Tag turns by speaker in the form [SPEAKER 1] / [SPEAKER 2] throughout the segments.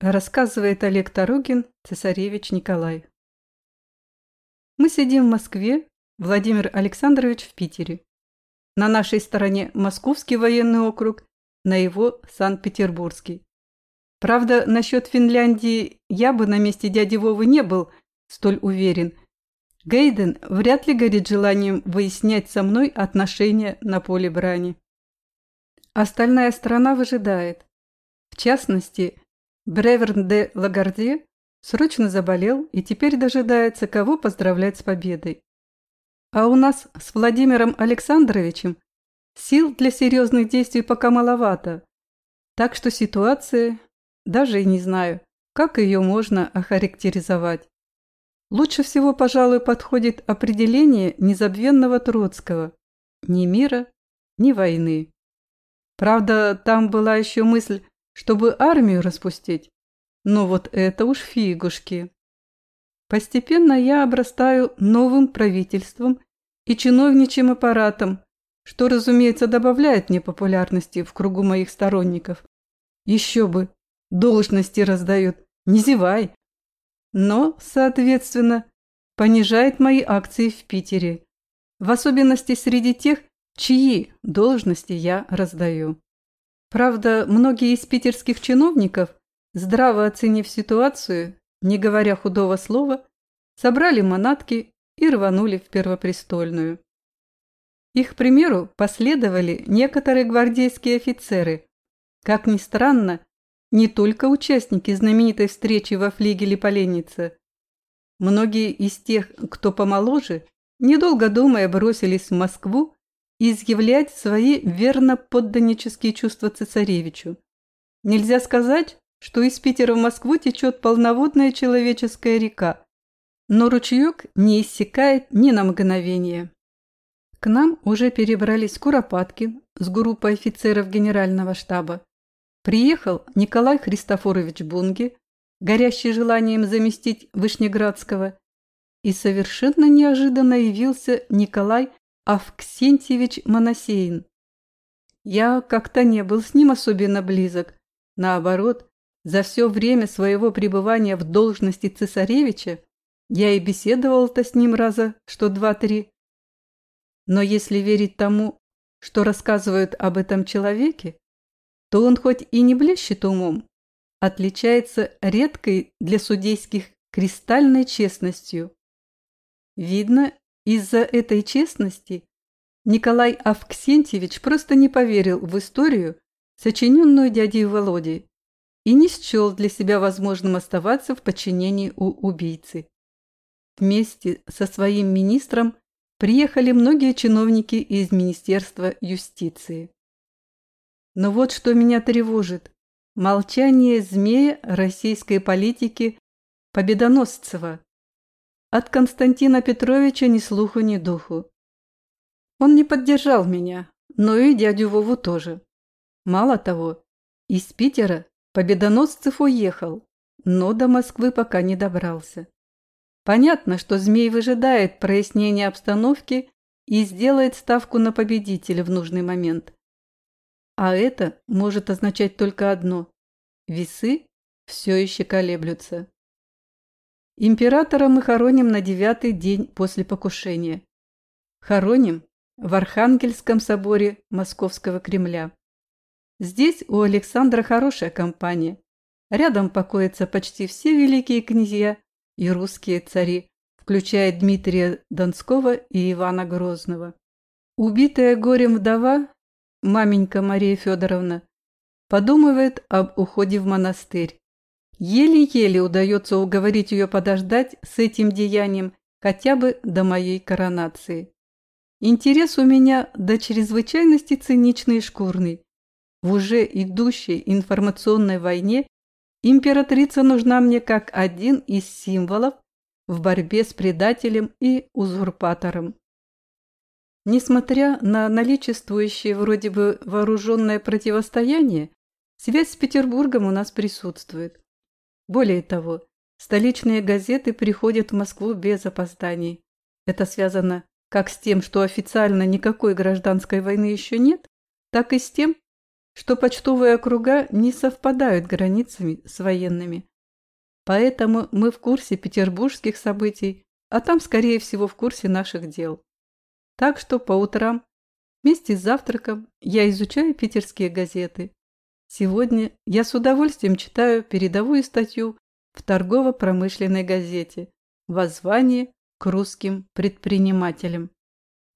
[SPEAKER 1] Рассказывает Олег Тарогин, цесаревич Николай. Мы сидим в Москве, Владимир Александрович в Питере. На нашей стороне Московский военный округ, на его Санкт-Петербургский. Правда, насчет Финляндии я бы на месте дяди Вовы не был столь уверен. Гейден вряд ли горит желанием выяснять со мной отношения на поле брани. Остальная страна выжидает. В частности, Бреверн де Лагарде срочно заболел и теперь дожидается, кого поздравлять с победой. А у нас с Владимиром Александровичем сил для серьезных действий пока маловато. Так что ситуация, даже и не знаю, как ее можно охарактеризовать. Лучше всего, пожалуй, подходит определение незабвенного Троцкого. Ни мира, ни войны. Правда, там была еще мысль чтобы армию распустить. Но вот это уж фигушки. Постепенно я обрастаю новым правительством и чиновничьим аппаратом, что, разумеется, добавляет мне популярности в кругу моих сторонников. Еще бы, должности раздают, не зевай. Но, соответственно, понижает мои акции в Питере, в особенности среди тех, чьи должности я раздаю. Правда, многие из питерских чиновников, здраво оценив ситуацию, не говоря худого слова, собрали манатки и рванули в Первопрестольную. Их примеру последовали некоторые гвардейские офицеры. Как ни странно, не только участники знаменитой встречи во флигеле Поленницы. Многие из тех, кто помоложе, недолго думая, бросились в Москву изъявлять свои верно-подданнические чувства цесаревичу. Нельзя сказать, что из Питера в Москву течет полноводная человеческая река, но ручеек не иссякает ни на мгновение. К нам уже перебрались Куропаткин с группой офицеров генерального штаба. Приехал Николай Христофорович Бунге, горящий желанием заместить Вышнеградского, и совершенно неожиданно явился Николай Авксентьевич Моносеин. Я как-то не был с ним особенно близок. Наоборот, за все время своего пребывания в должности цесаревича я и беседовал-то с ним раза что два-три. Но если верить тому, что рассказывают об этом человеке, то он хоть и не блещет умом, отличается редкой для судейских кристальной честностью. Видно, из-за этой честности Николай Авксентьевич просто не поверил в историю, сочиненную дядей Володей, и не счел для себя возможным оставаться в подчинении у убийцы. Вместе со своим министром приехали многие чиновники из Министерства юстиции. Но вот что меня тревожит – молчание змея российской политики Победоносцева, от Константина Петровича ни слуху, ни духу. Он не поддержал меня, но и дядю Вову тоже. Мало того, из Питера Победоносцев уехал, но до Москвы пока не добрался. Понятно, что Змей выжидает прояснения обстановки и сделает ставку на победителя в нужный момент. А это может означать только одно – весы все еще колеблются. Императора мы хороним на девятый день после покушения. Хороним в Архангельском соборе Московского Кремля. Здесь у Александра хорошая компания. Рядом покоятся почти все великие князья и русские цари, включая Дмитрия Донского и Ивана Грозного. Убитая горем вдова, маменька Мария Федоровна, подумывает об уходе в монастырь. Еле-еле удается уговорить ее подождать с этим деянием хотя бы до моей коронации. Интерес у меня до чрезвычайности циничный и шкурный. В уже идущей информационной войне императрица нужна мне как один из символов в борьбе с предателем и узурпатором. Несмотря на наличествующее вроде бы вооруженное противостояние, связь с Петербургом у нас присутствует. Более того, столичные газеты приходят в Москву без опозданий. Это связано как с тем, что официально никакой гражданской войны еще нет, так и с тем, что почтовые округа не совпадают границами с военными. Поэтому мы в курсе петербургских событий, а там, скорее всего, в курсе наших дел. Так что по утрам вместе с завтраком я изучаю питерские газеты. Сегодня я с удовольствием читаю передовую статью в торгово-промышленной газете «Воззвание к русским предпринимателям».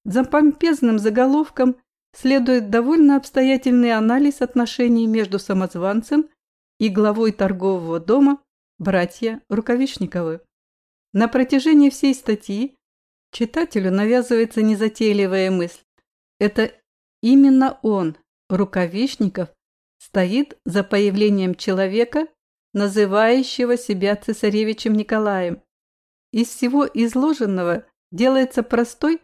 [SPEAKER 1] За помпезным заголовком следует довольно обстоятельный анализ отношений между самозванцем и главой торгового дома братья Рукавишниковы. На протяжении всей статьи читателю навязывается незатейливая мысль. Это именно он, Рукавишников, стоит за появлением человека, называющего себя цесаревичем Николаем. Из всего изложенного делается простой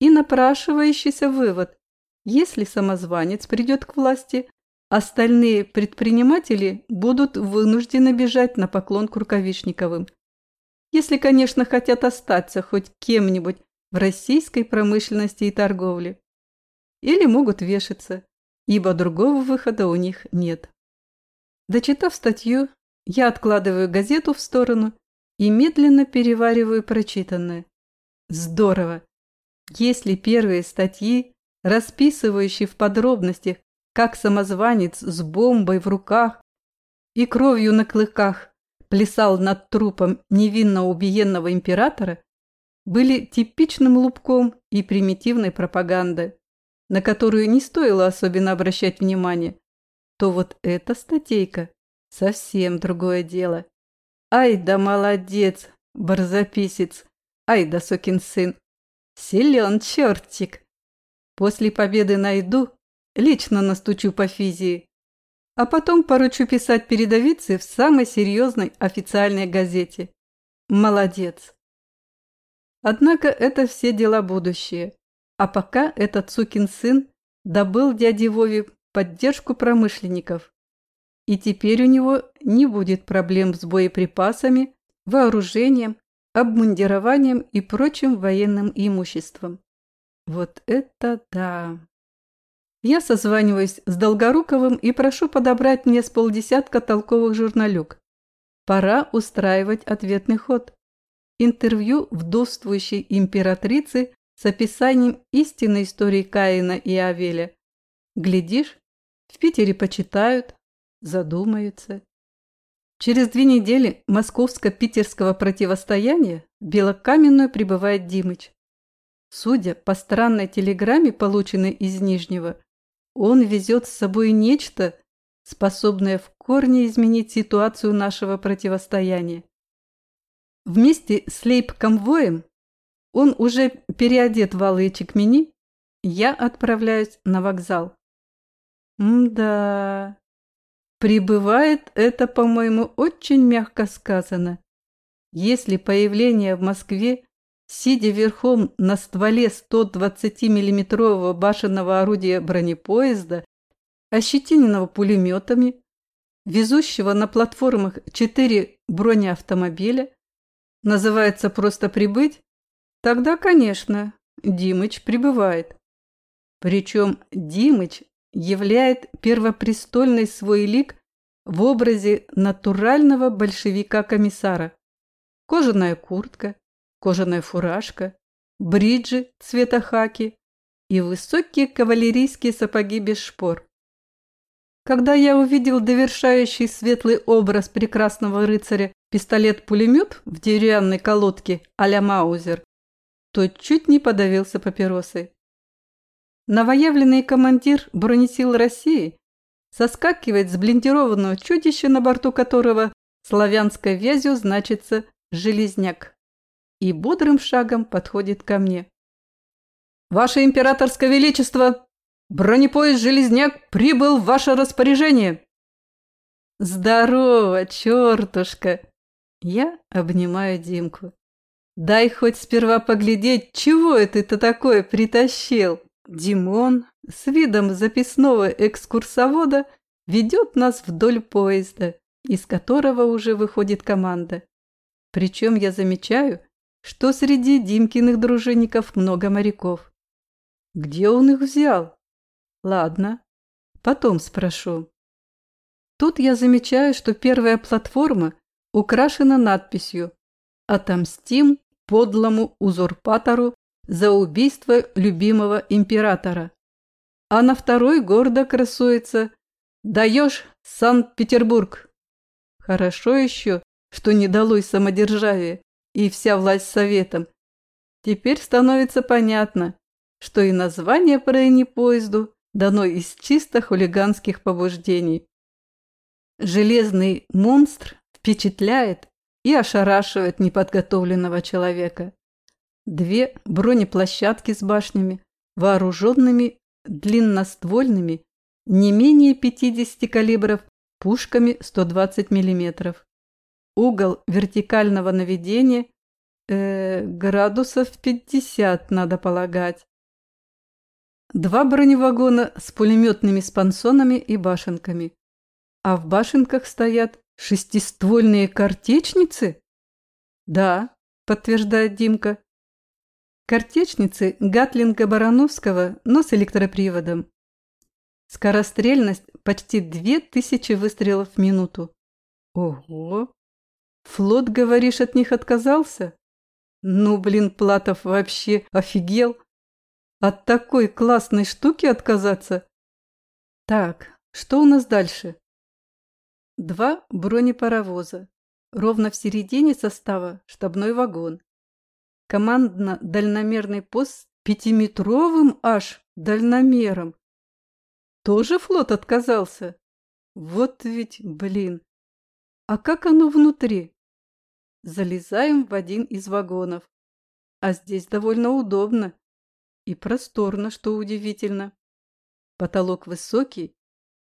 [SPEAKER 1] и напрашивающийся вывод. Если самозванец придет к власти, Остальные предприниматели будут вынуждены бежать на поклон к Рукавишниковым. Если, конечно, хотят остаться хоть кем-нибудь в российской промышленности и торговле. Или могут вешаться, ибо другого выхода у них нет. Дочитав статью, я откладываю газету в сторону и медленно перевариваю прочитанное. Здорово! Если первые статьи, расписывающие в подробностях как самозванец с бомбой в руках и кровью на клыках плясал над трупом невинно убиенного императора, были типичным лубком и примитивной пропагандой, на которую не стоило особенно обращать внимание, то вот эта статейка совсем другое дело. Ай да молодец, барзаписец, ай да сукин сын, силен чертик. После победы найду Лично настучу по физии. А потом поручу писать передовицы в самой серьезной официальной газете. Молодец. Однако это все дела будущее. А пока этот сукин сын добыл дяде Вове поддержку промышленников. И теперь у него не будет проблем с боеприпасами, вооружением, обмундированием и прочим военным имуществом. Вот это да! Я созваниваюсь с Долгоруковым и прошу подобрать мне с полдесятка толковых журналюк. Пора устраивать ответный ход. Интервью вдовствующей императрицы с описанием истинной истории Каина и Авеля. Глядишь, в Питере почитают, задумаются. Через две недели московско-питерского противостояния в Белокаменную прибывает Димыч. Судя по странной телеграмме, полученной из Нижнего, он везет с собой нечто, способное в корне изменить ситуацию нашего противостояния. Вместе с лейб-конвоем он уже переодет в алые чекмени, я отправляюсь на вокзал. М-да, прибывает это, по-моему, очень мягко сказано. Если появление в Москве сидя верхом на стволе 120-миллиметрового башенного орудия бронепоезда, ощетиненного пулеметами, везущего на платформах четыре бронеавтомобиля, называется просто «прибыть», тогда, конечно, Димыч прибывает. Причем Димыч являет первопрестольный свой лик в образе натурального большевика-комиссара. Кожаная куртка, кожаная фуражка, бриджи цвета хаки и высокие кавалерийские сапоги без шпор. Когда я увидел довершающий светлый образ прекрасного рыцаря пистолет-пулемет в деревянной колодке а-ля Маузер, то чуть не подавился папиросой. Новоявленный командир бронесил России соскакивает с блиндированного чудища, на борту которого славянской вязью значится «железняк» и бодрым шагом подходит ко мне. «Ваше императорское величество! Бронепоезд «Железняк» прибыл в ваше распоряжение!» «Здорово, чертушка!» Я обнимаю Димку. «Дай хоть сперва поглядеть, чего это ты такое притащил?» Димон с видом записного экскурсовода ведет нас вдоль поезда, из которого уже выходит команда. Причем я замечаю, что среди Димкиных дружинников много моряков. Где он их взял? Ладно, Потом спрошу. Тут я замечаю, что первая платформа украшена надписью «Отомстим подлому узурпатору за убийство любимого императора». А на второй гордо красуется «Даешь Санкт-Петербург». Хорошо еще, что не далось самодержавие и вся власть советом. Теперь становится понятно, что и название бронепоезду дано из чисто хулиганских побуждений. Железный монстр впечатляет и ошарашивает неподготовленного человека. Две бронеплощадки с башнями, вооруженными длинноствольными, не менее 50 калибров, пушками 120 мм. Угол вертикального наведения э, градусов 50, надо полагать. Два броневагона с пулеметными спансонами и башенками. А в башенках стоят шестиствольные картечницы? Да, подтверждает Димка. Картечницы Гатлинга Барановского, но с электроприводом. Скорострельность почти две тысячи выстрелов в минуту. Ого! Флот, говоришь, от них отказался? Ну, блин, Платов вообще офигел. От такой классной штуки отказаться? Так, что у нас дальше? Два бронепаровоза. Ровно в середине состава штабной вагон. Командно-дальномерный пост пятиметровым аж дальномером. Тоже флот отказался? Вот ведь, блин. А как оно внутри? Залезаем в один из вагонов. А здесь довольно удобно. И просторно, что удивительно. Потолок высокий,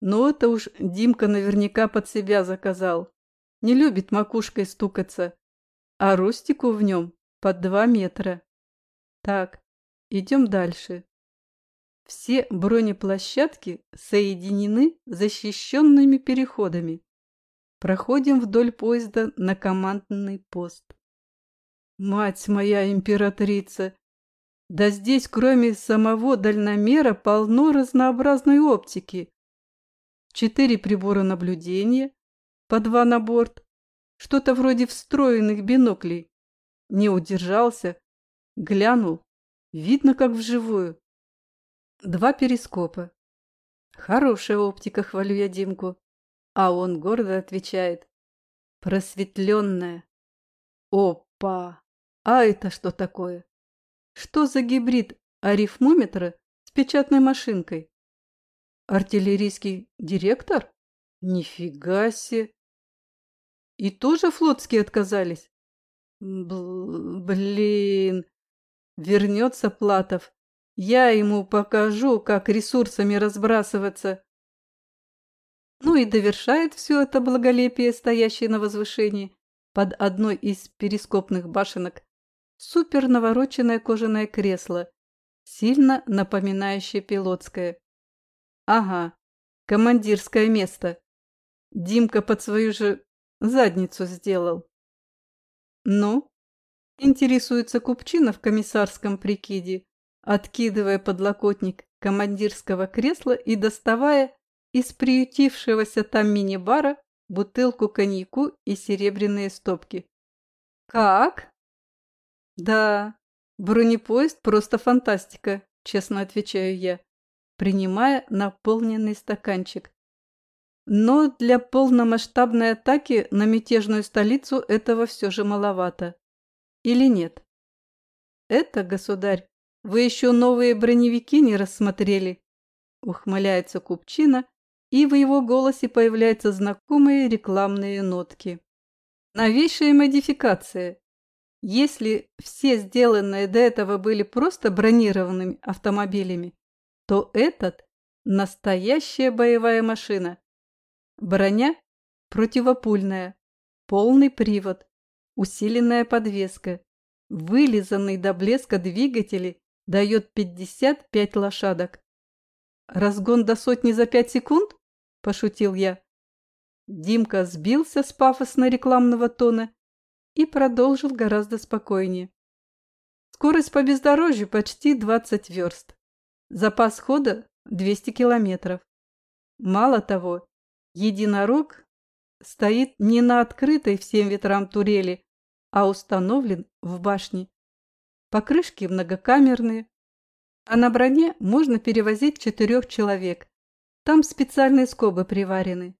[SPEAKER 1] но это уж Димка наверняка под себя заказал. Не любит макушкой стукаться, а ростику в нем под два метра. Так, идем дальше. Все бронеплощадки соединены защищенными переходами. Проходим вдоль поезда на командный пост. Мать моя императрица! Да здесь, кроме самого дальномера, полно разнообразной оптики. Четыре прибора наблюдения, по два на борт, что-то вроде встроенных биноклей. Не удержался, глянул, видно как вживую. Два перископа. Хорошая оптика, хвалю я Димку. А он гордо отвечает. Просветленная. Опа! А это что такое? Что за гибрид арифмометра с печатной машинкой? Артиллерийский директор? Нифига себе! И тоже флотские отказались? Бл блин! Вернется Платов. Я ему покажу, как ресурсами разбрасываться. Ну и довершает все это благолепие, стоящее на возвышении, под одной из перископных башенок, супер навороченное кожаное кресло, сильно напоминающее пилотское. Ага, командирское место. Димка под свою же задницу сделал. Ну, интересуется Купчина в комиссарском прикиде, откидывая подлокотник командирского кресла и доставая из приютившегося там мини-бара бутылку коньяку и серебряные стопки. «Как?» «Да, бронепоезд просто фантастика», – честно отвечаю я, принимая наполненный стаканчик. Но для полномасштабной атаки на мятежную столицу этого все же маловато. Или нет? Это, государь, вы еще новые броневики не рассмотрели? Ухмыляется Купчина, и в его голосе появляются знакомые рекламные нотки. Новейшая модификация. Если все сделанные до этого были просто бронированными автомобилями, то этот – настоящая боевая машина. Броня противопульная, полный привод, усиленная подвеска, вылизанный до блеска двигатели дает 55 лошадок. «Разгон до сотни за пять секунд?» – пошутил я. Димка сбился с пафосно-рекламного тона и продолжил гораздо спокойнее. Скорость по бездорожью почти 20 верст. Запас хода – 200 километров. Мало того, единорог стоит не на открытой всем ветрам турели, а установлен в башне. Покрышки многокамерные, а на броне можно перевозить четырех человек. Там специальные скобы приварены.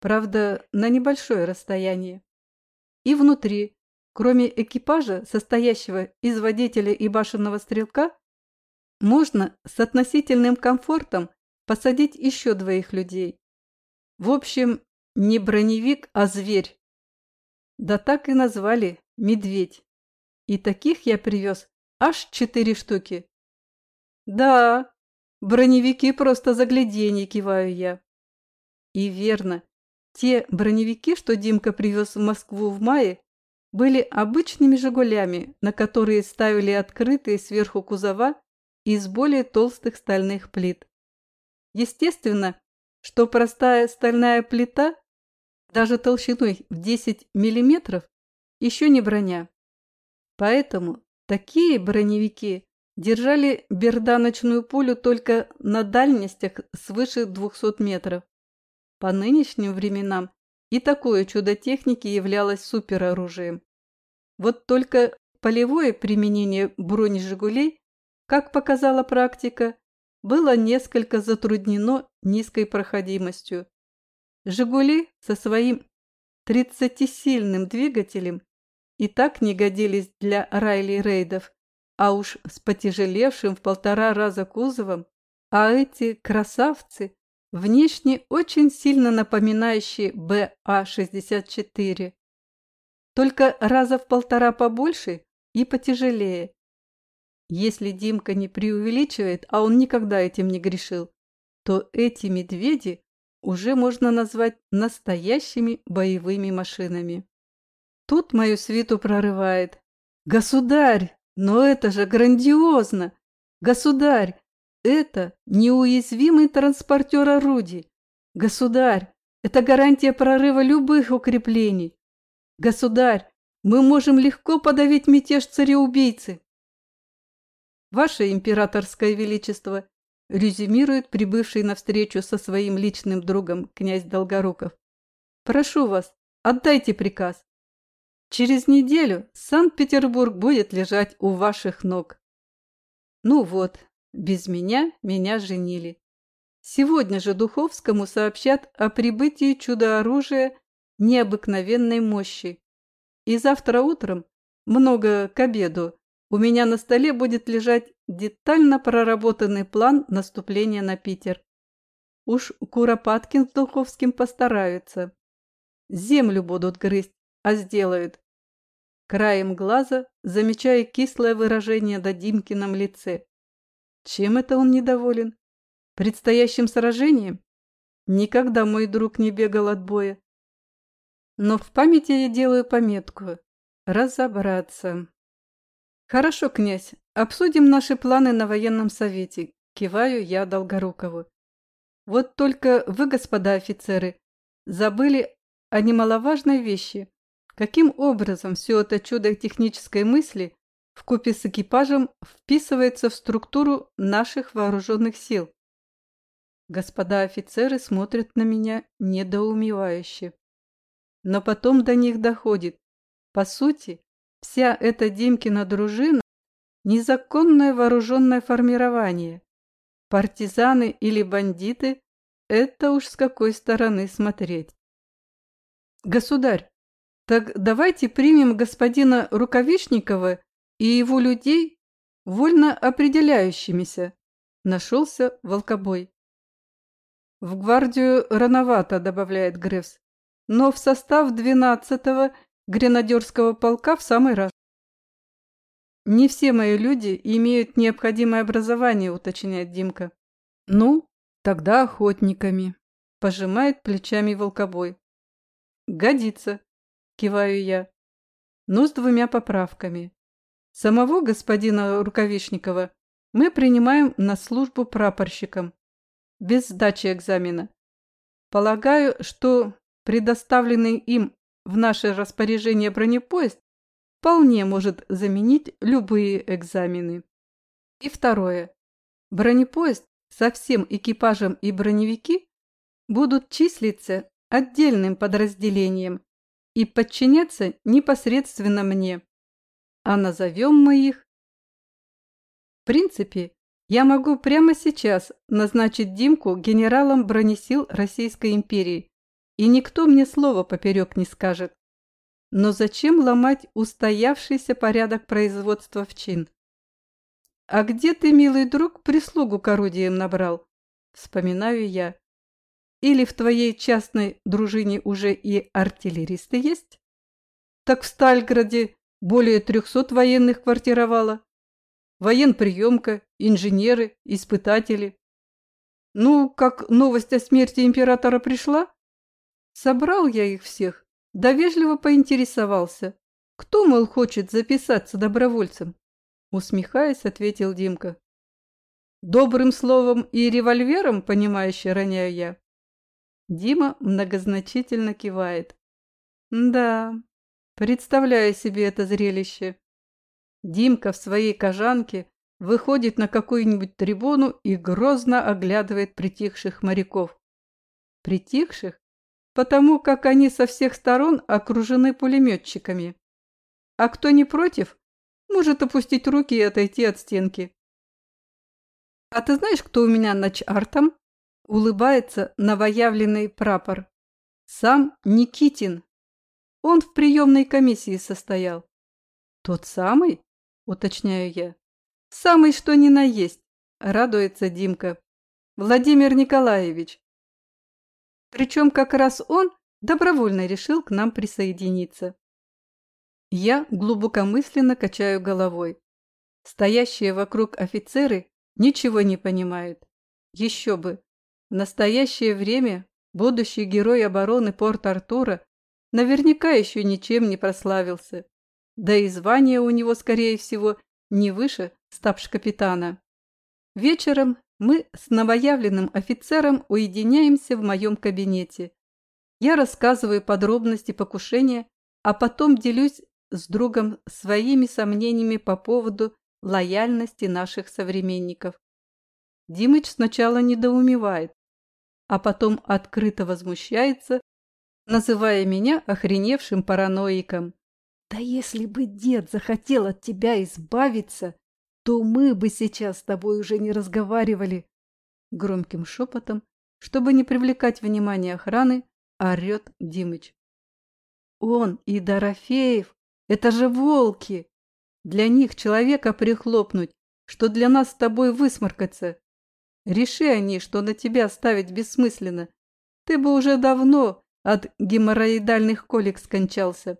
[SPEAKER 1] Правда, на небольшое расстояние. И внутри, кроме экипажа, состоящего из водителя и башенного стрелка, можно с относительным комфортом посадить еще двоих людей. В общем, не броневик, а зверь. Да так и назвали – медведь. И таких я привез аж четыре штуки. Да, броневики просто загляденье, киваю я. И верно, те броневики, что Димка привез в Москву в мае, были обычными «Жигулями», на которые ставили открытые сверху кузова из более толстых стальных плит. Естественно, что простая стальная плита, даже толщиной в 10 мм, еще не броня. Поэтому такие броневики держали берданочную пулю только на дальностях свыше 200 метров. По нынешним временам и такое чудо техники являлось супероружием. Вот только полевое применение бронежигулей как показала практика, было несколько затруднено низкой проходимостью. «Жигули» со своим 30-сильным двигателем и так не годились для райли-рейдов, а уж с потяжелевшим в полтора раза кузовом, а эти красавцы, внешне очень сильно напоминающие БА-64, только раза в полтора побольше и потяжелее. Если Димка не преувеличивает, а он никогда этим не грешил, то эти медведи уже можно назвать настоящими боевыми машинами. Тут мою свиту прорывает. «Государь, но это же грандиозно! Государь, это неуязвимый транспортер орудий! Государь, это гарантия прорыва любых укреплений! Государь, мы можем легко подавить мятеж цареубийцы!» Ваше императорское величество, резюмирует прибывший навстречу со своим личным другом князь Долгоруков. Прошу вас, отдайте приказ. Через неделю Санкт-Петербург будет лежать у ваших ног. Ну вот, без меня меня женили. Сегодня же Духовскому сообщат о прибытии чудо-оружия необыкновенной мощи. И завтра утром, много к обеду, у меня на столе будет лежать детально проработанный план наступления на Питер. Уж Куропаткин с Духовским постараются. Землю будут грызть, а сделают. Краем глаза замечая кислое выражение на Димкином лице. Чем это он недоволен? Предстоящим сражением? Никогда мой друг не бегал от боя. Но в памяти я делаю пометку. Разобраться. «Хорошо, князь, обсудим наши планы на военном совете», – киваю я Долгорукову. «Вот только вы, господа офицеры, забыли о немаловажной вещи. Каким образом все это чудо технической мысли вкупе с экипажем вписывается в структуру наших вооруженных сил?» Господа офицеры смотрят на меня недоумевающе. Но потом до них доходит. По сути, Вся эта Димкина дружина – незаконное вооруженное формирование. Партизаны или бандиты – это уж с какой стороны смотреть. Государь, так давайте примем господина Рукавишникова и его людей вольно определяющимися. Нашелся волкобой. В гвардию рановато, добавляет Грефс, но в состав 12-го гренадерского полка в самый раз. Не все мои люди имеют необходимое образование, уточняет Димка. Ну, тогда охотниками. Пожимает плечами волкобой. Годится, киваю я. Но с двумя поправками. Самого господина Рукавишникова мы принимаем на службу прапорщиком, без сдачи экзамена. Полагаю, что предоставленный им в наше распоряжение бронепоезд вполне может заменить любые экзамены. И второе. Бронепоезд со всем экипажем и броневики будут числиться отдельным подразделением и подчиняться непосредственно мне. А назовем мы их... В принципе, я могу прямо сейчас назначить Димку генералом бронесил Российской империи, и никто мне слова поперек не скажет. Но зачем ломать устоявшийся порядок производства в чин? «А где ты, милый друг, прислугу к орудиям набрал?» Вспоминаю я. «Или в твоей частной дружине уже и артиллеристы есть?» «Так в Стальграде более трехсот военных квартировало. Военприемка, инженеры, испытатели. Ну, как новость о смерти императора пришла, собрал я их всех, да вежливо поинтересовался, кто, мол, хочет записаться добровольцем. Усмехаясь, ответил Димка. Добрым словом и револьвером, понимающе роняю я. Дима многозначительно кивает. Да, представляю себе это зрелище. Димка в своей кожанке выходит на какую-нибудь трибуну и грозно оглядывает притихших моряков. Притихших, потому как они со всех сторон окружены пулеметчиками. А кто не против, может опустить руки и отойти от стенки. «А ты знаешь, кто у меня нач-артом?» Улыбается новоявленный прапор. «Сам Никитин. Он в приемной комиссии состоял». «Тот самый?» – уточняю я. «Самый что ни на есть», – радуется Димка. «Владимир Николаевич». Причем как раз он добровольно решил к нам присоединиться. Я глубокомысленно качаю головой. Стоящие вокруг офицеры ничего не понимают. Еще бы. В настоящее время будущий герой обороны Порт-Артура наверняка еще ничем не прославился. Да и звание у него, скорее всего, не выше стабш-капитана. Вечером мы с новоявленным офицером уединяемся в моем кабинете. Я рассказываю подробности покушения, а потом делюсь с другом своими сомнениями по поводу лояльности наших современников. Димыч сначала недоумевает, а потом открыто возмущается, называя меня охреневшим параноиком. «Да если бы дед захотел от тебя избавиться, то мы бы сейчас с тобой уже не разговаривали!» Громким шепотом, чтобы не привлекать внимание охраны, орет Димыч. «Он и Дорофеев это же волки! Для них человека прихлопнуть, что для нас с тобой высморкаться. Реши они, что на тебя ставить бессмысленно. Ты бы уже давно от геморроидальных колик скончался.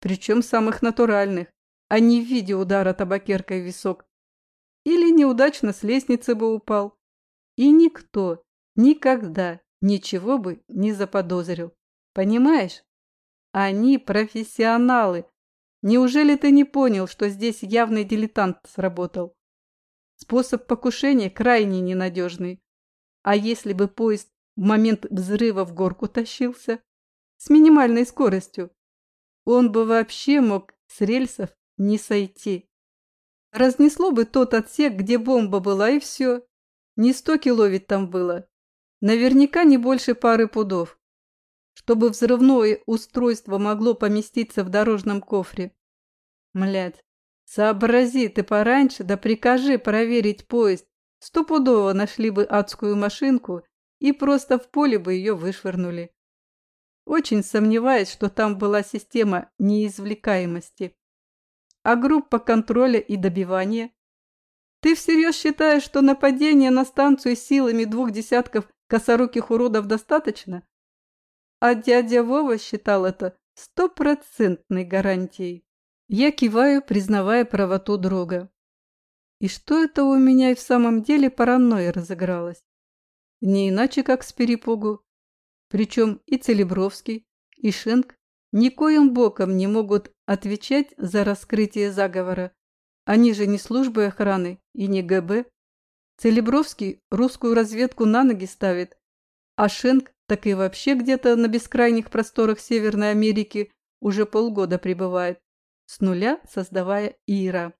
[SPEAKER 1] Причем самых натуральных, а не в виде удара табакеркой в висок. Или неудачно с лестницы бы упал. И никто никогда ничего бы не заподозрил. Понимаешь? Они профессионалы, Неужели ты не понял, что здесь явный дилетант сработал? Способ покушения крайне ненадежный. А если бы поезд в момент взрыва в горку тащился? С минимальной скоростью. Он бы вообще мог с рельсов не сойти. Разнесло бы тот отсек, где бомба была, и все. Не сто кило ведь там было. Наверняка не больше пары пудов чтобы взрывное устройство могло поместиться в дорожном кофре. Млядь, сообрази ты пораньше, да прикажи проверить поезд. Стопудово нашли бы адскую машинку и просто в поле бы ее вышвырнули. Очень сомневаюсь, что там была система неизвлекаемости. А группа контроля и добивания? Ты всерьез считаешь, что нападение на станцию силами двух десятков косоруких уродов достаточно? А дядя Вова считал это стопроцентной гарантией. Я киваю, признавая правоту друга. И что это у меня и в самом деле паранойя разыгралась? Не иначе, как с перепугу. Причем и Целебровский, и Шенк никоим боком не могут отвечать за раскрытие заговора. Они же не службы охраны и не ГБ. Целебровский русскую разведку на ноги ставит, а Шенк так и вообще где-то на бескрайних просторах Северной Америки уже полгода пребывает, с нуля создавая Ира.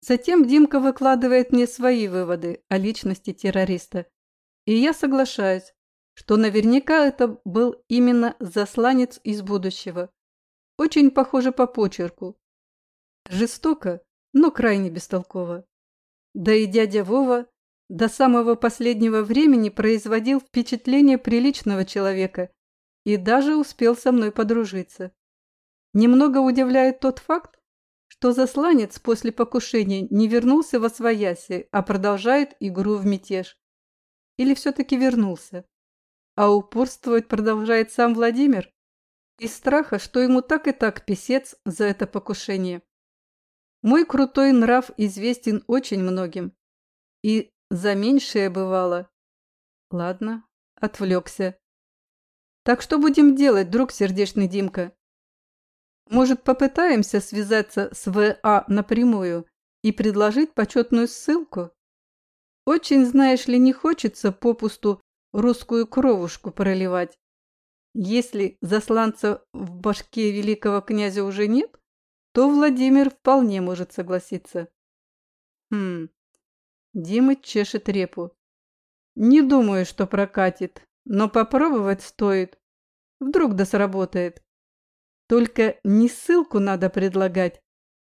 [SPEAKER 1] Затем Димка выкладывает мне свои выводы о личности террориста, и я соглашаюсь, что наверняка это был именно засланец из будущего. Очень похоже по почерку. Жестоко, но крайне бестолково. Да и дядя Вова до самого последнего времени производил впечатление приличного человека и даже успел со мной подружиться. Немного удивляет тот факт, что засланец после покушения не вернулся во свояси, а продолжает игру в мятеж. Или все-таки вернулся? А упорствовать продолжает сам Владимир? Из страха, что ему так и так писец за это покушение. Мой крутой нрав известен очень многим. И за меньшее бывало. Ладно, отвлекся. Так что будем делать, друг сердечный Димка? Может, попытаемся связаться с ВА напрямую и предложить почетную ссылку? Очень, знаешь ли, не хочется попусту русскую кровушку проливать. Если засланца в башке великого князя уже нет, то Владимир вполне может согласиться. Хм, Дима чешет репу. Не думаю, что прокатит, но попробовать стоит. Вдруг да сработает. Только не ссылку надо предлагать,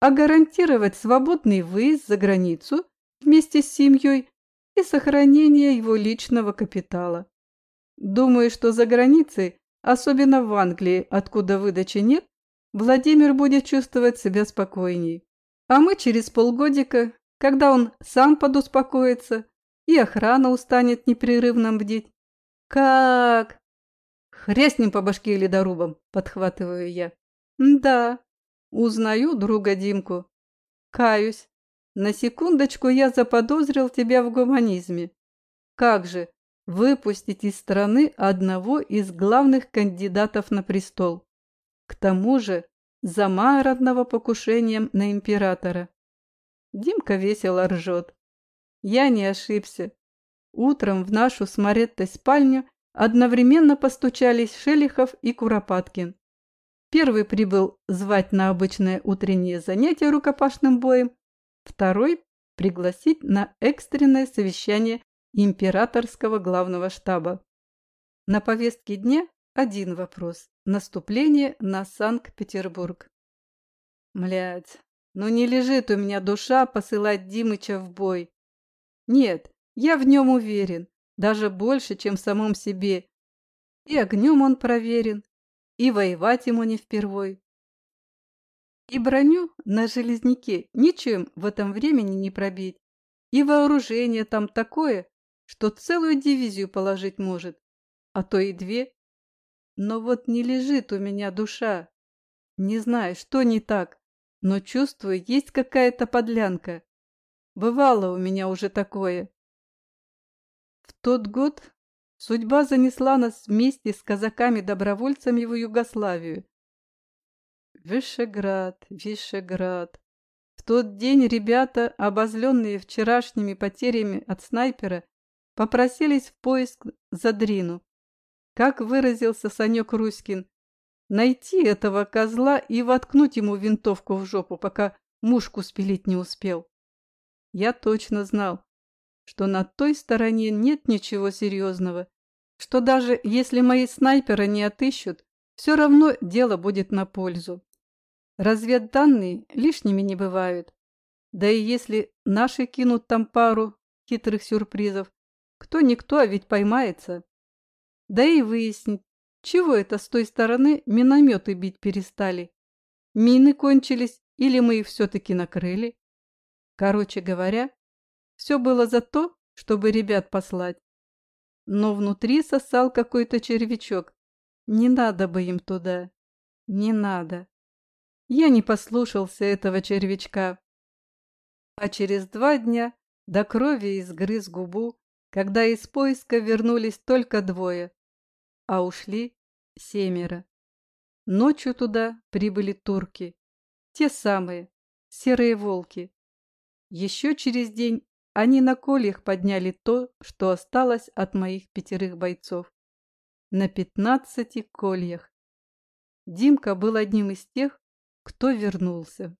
[SPEAKER 1] а гарантировать свободный выезд за границу вместе с семьей и сохранение его личного капитала. Думаю, что за границей, особенно в Англии, откуда выдачи нет, Владимир будет чувствовать себя спокойней. А мы через полгодика, когда он сам подуспокоится и охрана устанет непрерывно бдеть. Как? Хряснем по башке ледорубом, подхватываю я. Да, узнаю друга Димку. Каюсь, на секундочку я заподозрил тебя в гуманизме. Как же выпустить из страны одного из главных кандидатов на престол? К тому же замаранного покушением на императора. Димка весело ржет. Я не ошибся. Утром в нашу с Мареттой спальню одновременно постучались Шелихов и Куропаткин. Первый прибыл звать на обычное утреннее занятие рукопашным боем, Второй – пригласить на экстренное совещание императорского главного штаба. На повестке дня один вопрос – наступление на Санкт-Петербург. Млядь, ну не лежит у меня душа посылать Димыча в бой. Нет, я в нем уверен, даже больше, чем в самом себе. И огнем он проверен, и воевать ему не впервой. И броню на железняке ничем в этом времени не пробить. И вооружение там такое, что целую дивизию положить может, а то и две. Но вот не лежит у меня душа. Не знаю, что не так, но чувствую, есть какая-то подлянка. Бывало у меня уже такое. В тот год судьба занесла нас вместе с казаками-добровольцами в Югославию. Вишеград, Вишеград. В тот день ребята, обозленные вчерашними потерями от снайпера, попросились в поиск за Дрину. Как выразился Санек Руськин, найти этого козла и воткнуть ему винтовку в жопу, пока мушку спилить не успел. Я точно знал, что на той стороне нет ничего серьезного, что даже если мои снайперы не отыщут, все равно дело будет на пользу. Разведданные лишними не бывают. Да и если наши кинут там пару хитрых сюрпризов, кто-никто, а ведь поймается. Да и выяснить, чего это с той стороны минометы бить перестали. Мины кончились или мы их все-таки накрыли? Короче говоря, все было за то, чтобы ребят послать. Но внутри сосал какой-то червячок. Не надо бы им туда. Не надо. Я не послушался этого червячка. А через два дня до крови изгрыз губу, когда из поиска вернулись только двое, а ушли семеро. Ночью туда прибыли турки, те самые, серые волки. Еще через день они на кольях подняли то, что осталось от моих пятерых бойцов. На пятнадцати кольях. Димка был одним из тех, кто вернулся.